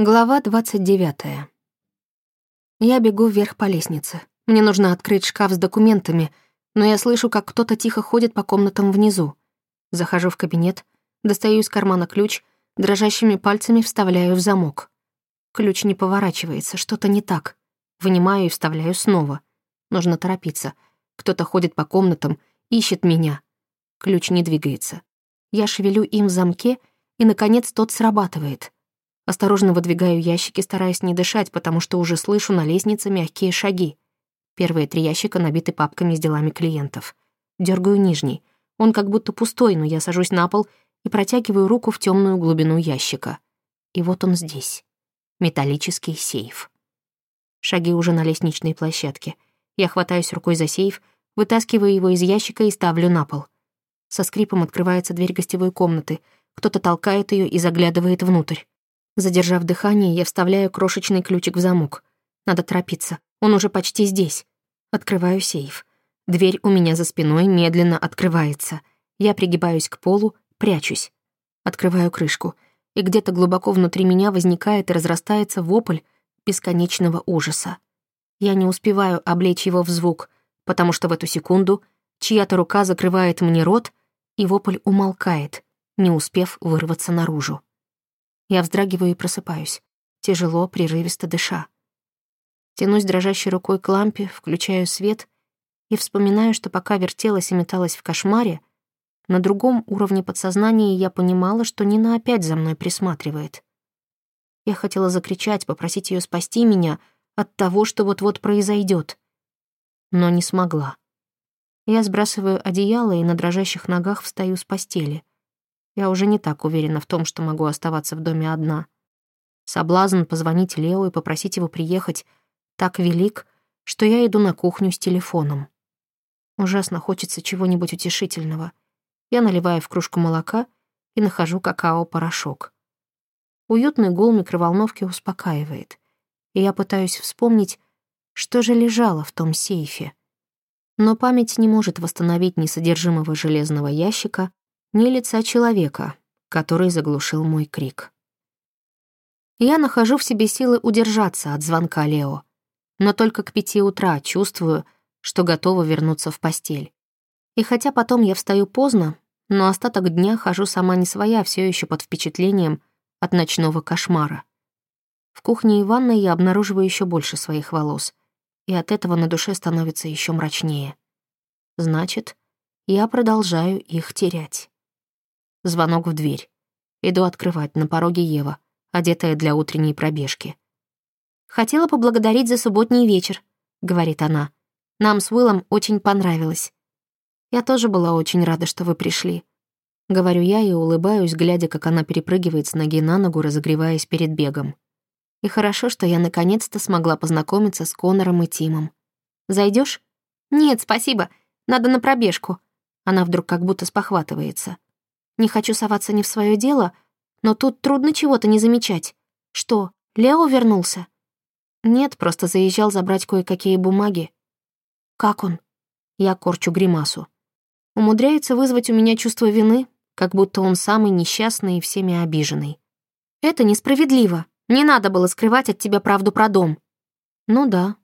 Глава 29. Я бегу вверх по лестнице. Мне нужно открыть шкаф с документами, но я слышу, как кто-то тихо ходит по комнатам внизу. Захожу в кабинет, достаю из кармана ключ, дрожащими пальцами вставляю в замок. Ключ не поворачивается, что-то не так. Вынимаю и вставляю снова. Нужно торопиться. Кто-то ходит по комнатам, ищет меня. Ключ не двигается. Я шевелю им в замке, и, наконец, тот срабатывает — Осторожно выдвигаю ящики, стараясь не дышать, потому что уже слышу на лестнице мягкие шаги. Первые три ящика набиты папками с делами клиентов. Дергаю нижний. Он как будто пустой, но я сажусь на пол и протягиваю руку в темную глубину ящика. И вот он здесь. Металлический сейф. Шаги уже на лестничной площадке. Я хватаюсь рукой за сейф, вытаскиваю его из ящика и ставлю на пол. Со скрипом открывается дверь гостевой комнаты. Кто-то толкает ее и заглядывает внутрь. Задержав дыхание, я вставляю крошечный ключик в замок. Надо торопиться. Он уже почти здесь. Открываю сейф. Дверь у меня за спиной медленно открывается. Я пригибаюсь к полу, прячусь. Открываю крышку. И где-то глубоко внутри меня возникает и разрастается вопль бесконечного ужаса. Я не успеваю облечь его в звук, потому что в эту секунду чья-то рука закрывает мне рот, и вопль умолкает, не успев вырваться наружу. Я вздрагиваю и просыпаюсь, тяжело, прерывисто дыша. Тянусь дрожащей рукой к лампе, включаю свет и вспоминаю, что пока вертелась и металась в кошмаре, на другом уровне подсознания я понимала, что Нина опять за мной присматривает. Я хотела закричать, попросить ее спасти меня от того, что вот-вот произойдет, но не смогла. Я сбрасываю одеяло и на дрожащих ногах встаю с постели. Я уже не так уверена в том, что могу оставаться в доме одна. Соблазн позвонить Лео и попросить его приехать так велик, что я иду на кухню с телефоном. Ужасно хочется чего-нибудь утешительного. Я наливаю в кружку молока и нахожу какао-порошок. Уютный гул микроволновки успокаивает, и я пытаюсь вспомнить, что же лежало в том сейфе. Но память не может восстановить ни содержимого железного ящика, ни лица человека, который заглушил мой крик. Я нахожу в себе силы удержаться от звонка Лео, но только к пяти утра чувствую, что готова вернуться в постель. И хотя потом я встаю поздно, но остаток дня хожу сама не своя, все еще под впечатлением от ночного кошмара. В кухне и ванной я обнаруживаю еще больше своих волос, и от этого на душе становится еще мрачнее. Значит, я продолжаю их терять. Звонок в дверь. Иду открывать, на пороге Ева, одетая для утренней пробежки. «Хотела поблагодарить за субботний вечер», — говорит она. «Нам с Уиллом очень понравилось. Я тоже была очень рада, что вы пришли». Говорю я и улыбаюсь, глядя, как она перепрыгивает с ноги на ногу, разогреваясь перед бегом. И хорошо, что я наконец-то смогла познакомиться с Конором и Тимом. Зайдешь? «Нет, спасибо. Надо на пробежку». Она вдруг как будто спохватывается. Не хочу соваться не в свое дело, но тут трудно чего-то не замечать. Что, Лео вернулся? Нет, просто заезжал забрать кое-какие бумаги. Как он? Я корчу гримасу. Умудряется вызвать у меня чувство вины, как будто он самый несчастный и всеми обиженный. Это несправедливо. Не надо было скрывать от тебя правду про дом. Ну да,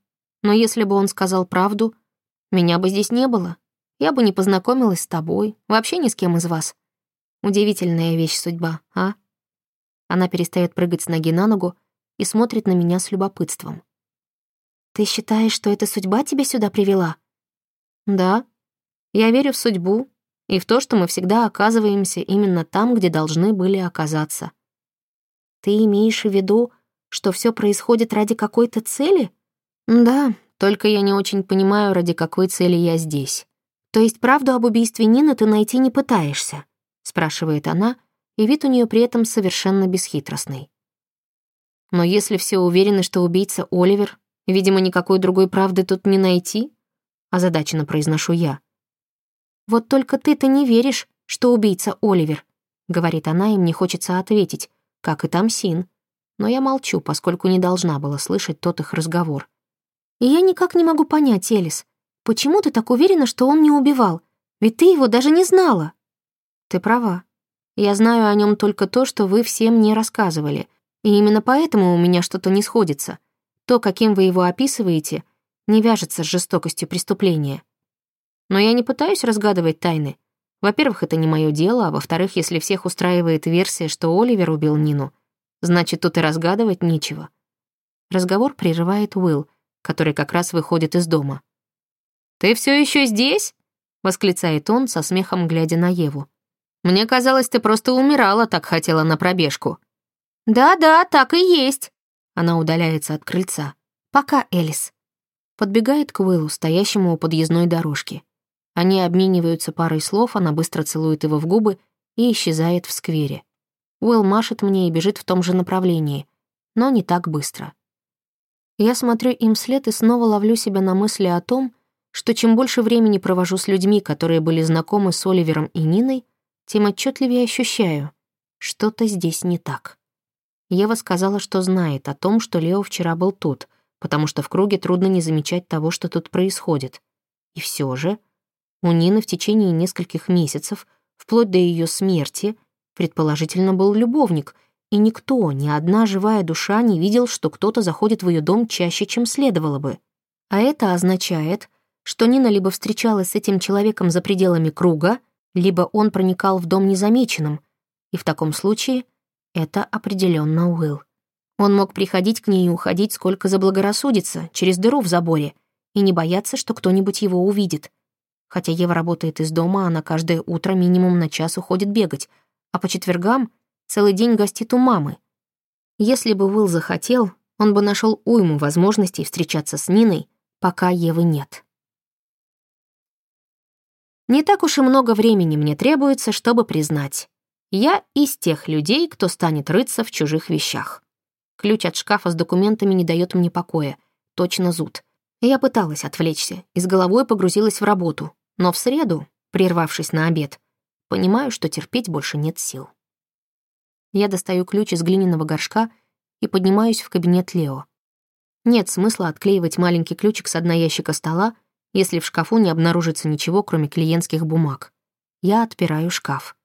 но если бы он сказал правду, меня бы здесь не было. Я бы не познакомилась с тобой, вообще ни с кем из вас. Удивительная вещь судьба, а? Она перестает прыгать с ноги на ногу и смотрит на меня с любопытством. «Ты считаешь, что эта судьба тебя сюда привела?» «Да. Я верю в судьбу и в то, что мы всегда оказываемся именно там, где должны были оказаться». «Ты имеешь в виду, что все происходит ради какой-то цели?» «Да, только я не очень понимаю, ради какой цели я здесь». «То есть правду об убийстве Нины ты найти не пытаешься?» Спрашивает она, и вид у нее при этом совершенно бесхитростный. Но если все уверены, что убийца Оливер, видимо, никакой другой правды тут не найти, озадаченно произношу я. «Вот только ты-то не веришь, что убийца Оливер», — говорит она, и мне хочется ответить, как и там Син. Но я молчу, поскольку не должна была слышать тот их разговор. «И я никак не могу понять, Элис, почему ты так уверена, что он не убивал? Ведь ты его даже не знала». Ты права. Я знаю о нем только то, что вы всем не рассказывали. И именно поэтому у меня что-то не сходится. То, каким вы его описываете, не вяжется с жестокостью преступления. Но я не пытаюсь разгадывать тайны. Во-первых, это не мое дело, а во-вторых, если всех устраивает версия, что Оливер убил Нину, значит, тут и разгадывать нечего. Разговор прерывает Уилл, который как раз выходит из дома. «Ты все еще здесь?» — восклицает он, со смехом глядя на Еву. «Мне казалось, ты просто умирала, так хотела на пробежку». «Да-да, так и есть». Она удаляется от крыльца. «Пока, Элис». Подбегает к Уиллу, стоящему у подъездной дорожки. Они обмениваются парой слов, она быстро целует его в губы и исчезает в сквере. Уилл машет мне и бежит в том же направлении, но не так быстро. Я смотрю им вслед и снова ловлю себя на мысли о том, что чем больше времени провожу с людьми, которые были знакомы с Оливером и Ниной, тем отчетливее ощущаю, что-то здесь не так. Ева сказала, что знает о том, что Лео вчера был тут, потому что в круге трудно не замечать того, что тут происходит. И все же у Нины в течение нескольких месяцев, вплоть до ее смерти, предположительно был любовник, и никто, ни одна живая душа не видел, что кто-то заходит в ее дом чаще, чем следовало бы. А это означает, что Нина либо встречалась с этим человеком за пределами круга, либо он проникал в дом незамеченным, и в таком случае это определенно Уилл. Он мог приходить к ней и уходить сколько заблагорассудится, через дыру в заборе, и не бояться, что кто-нибудь его увидит. Хотя Ева работает из дома, она каждое утро минимум на час уходит бегать, а по четвергам целый день гостит у мамы. Если бы Уилл захотел, он бы нашел уйму возможностей встречаться с Ниной, пока Евы нет. Не так уж и много времени мне требуется, чтобы признать. Я из тех людей, кто станет рыться в чужих вещах. Ключ от шкафа с документами не дает мне покоя. Точно зуд. Я пыталась отвлечься и с головой погрузилась в работу, но в среду, прервавшись на обед, понимаю, что терпеть больше нет сил. Я достаю ключ из глиняного горшка и поднимаюсь в кабинет Лео. Нет смысла отклеивать маленький ключик с дна ящика стола, если в шкафу не обнаружится ничего, кроме клиентских бумаг. Я отпираю шкаф.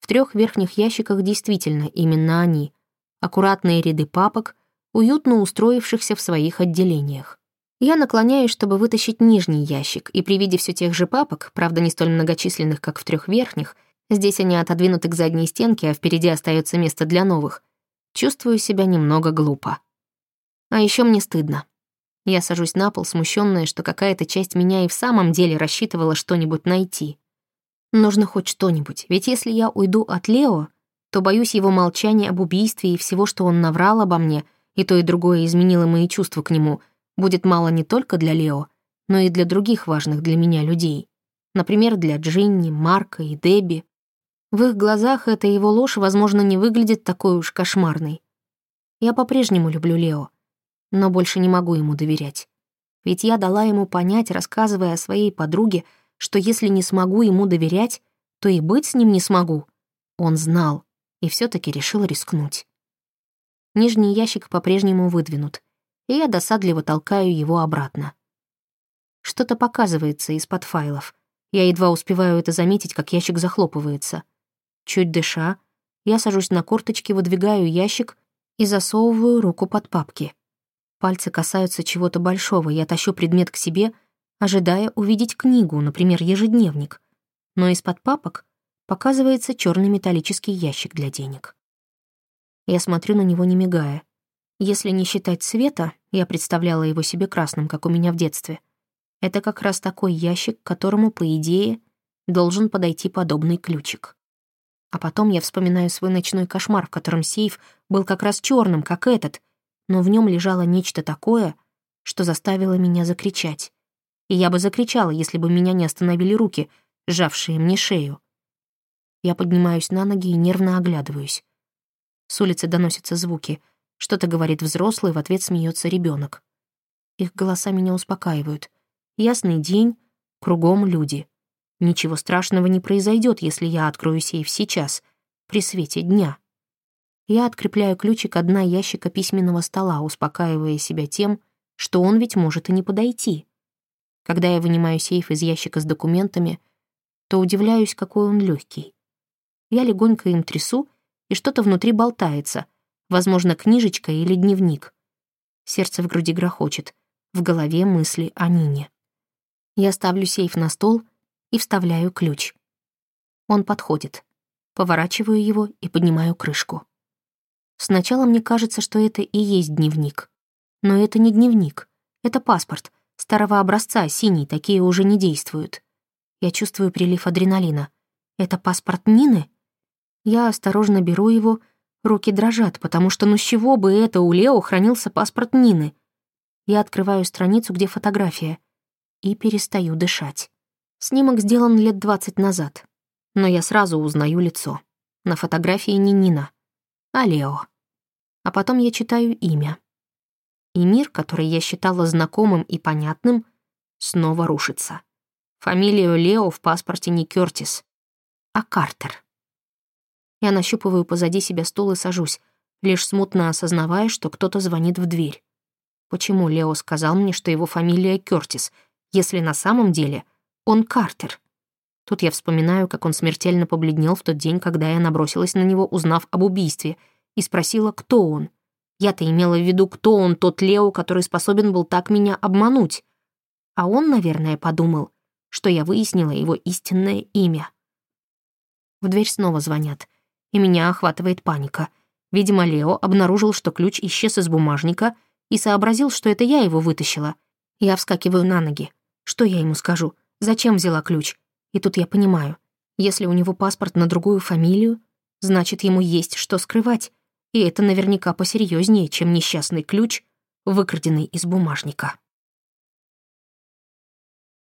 В трех верхних ящиках действительно именно они. Аккуратные ряды папок, уютно устроившихся в своих отделениях. Я наклоняюсь, чтобы вытащить нижний ящик, и при виде все тех же папок, правда не столь многочисленных, как в трех верхних, здесь они отодвинуты к задней стенке, а впереди остается место для новых, чувствую себя немного глупо. А еще мне стыдно. Я сажусь на пол, смущенная, что какая-то часть меня и в самом деле рассчитывала что-нибудь найти. Нужно хоть что-нибудь, ведь если я уйду от Лео, то боюсь его молчания об убийстве и всего, что он наврал обо мне, и то и другое изменило мои чувства к нему — будет мало не только для Лео, но и для других важных для меня людей. Например, для Джинни, Марка и Дебби. В их глазах эта его ложь, возможно, не выглядит такой уж кошмарной. Я по-прежнему люблю Лео, но больше не могу ему доверять. Ведь я дала ему понять, рассказывая о своей подруге, что если не смогу ему доверять, то и быть с ним не смогу. Он знал и все таки решил рискнуть. Нижний ящик по-прежнему выдвинут и я досадливо толкаю его обратно. Что-то показывается из-под файлов. Я едва успеваю это заметить, как ящик захлопывается. Чуть дыша, я сажусь на корточки, выдвигаю ящик и засовываю руку под папки. Пальцы касаются чего-то большого, я тащу предмет к себе, ожидая увидеть книгу, например, ежедневник. Но из-под папок показывается черный металлический ящик для денег. Я смотрю на него, не мигая. Если не считать цвета, я представляла его себе красным, как у меня в детстве. Это как раз такой ящик, к которому, по идее, должен подойти подобный ключик. А потом я вспоминаю свой ночной кошмар, в котором сейф был как раз черным, как этот, но в нем лежало нечто такое, что заставило меня закричать. И я бы закричала, если бы меня не остановили руки, сжавшие мне шею. Я поднимаюсь на ноги и нервно оглядываюсь. С улицы доносятся звуки — что-то говорит взрослый, в ответ смеется ребенок. Их голоса меня успокаивают. Ясный день, кругом люди. Ничего страшного не произойдет, если я открою сейф сейчас, при свете дня. Я открепляю ключик от дна ящика письменного стола, успокаивая себя тем, что он ведь может и не подойти. Когда я вынимаю сейф из ящика с документами, то удивляюсь, какой он легкий. Я легонько им трясу, и что-то внутри болтается, Возможно, книжечка или дневник. Сердце в груди грохочет. В голове мысли о Нине. Я ставлю сейф на стол и вставляю ключ. Он подходит. Поворачиваю его и поднимаю крышку. Сначала мне кажется, что это и есть дневник. Но это не дневник. Это паспорт. Старого образца, синий, такие уже не действуют. Я чувствую прилив адреналина. Это паспорт Нины? Я осторожно беру его, руки дрожат, потому что ну с чего бы это у Лео хранился паспорт Нины? Я открываю страницу, где фотография, и перестаю дышать. Снимок сделан лет двадцать назад, но я сразу узнаю лицо. На фотографии не Нина, а Лео. А потом я читаю имя. И мир, который я считала знакомым и понятным, снова рушится. Фамилию Лео в паспорте не Кёртис, а Картер. Я нащупываю позади себя стул и сажусь, лишь смутно осознавая, что кто-то звонит в дверь. Почему Лео сказал мне, что его фамилия Кёртис, если на самом деле он Картер? Тут я вспоминаю, как он смертельно побледнел в тот день, когда я набросилась на него, узнав об убийстве, и спросила, кто он. Я-то имела в виду, кто он, тот Лео, который способен был так меня обмануть. А он, наверное, подумал, что я выяснила его истинное имя. В дверь снова звонят, и меня охватывает паника. Видимо, Лео обнаружил, что ключ исчез из бумажника, и сообразил, что это я его вытащила. Я вскакиваю на ноги. Что я ему скажу? Зачем взяла ключ? И тут я понимаю, если у него паспорт на другую фамилию, значит, ему есть что скрывать, и это наверняка посерьезнее, чем несчастный ключ, выкраденный из бумажника.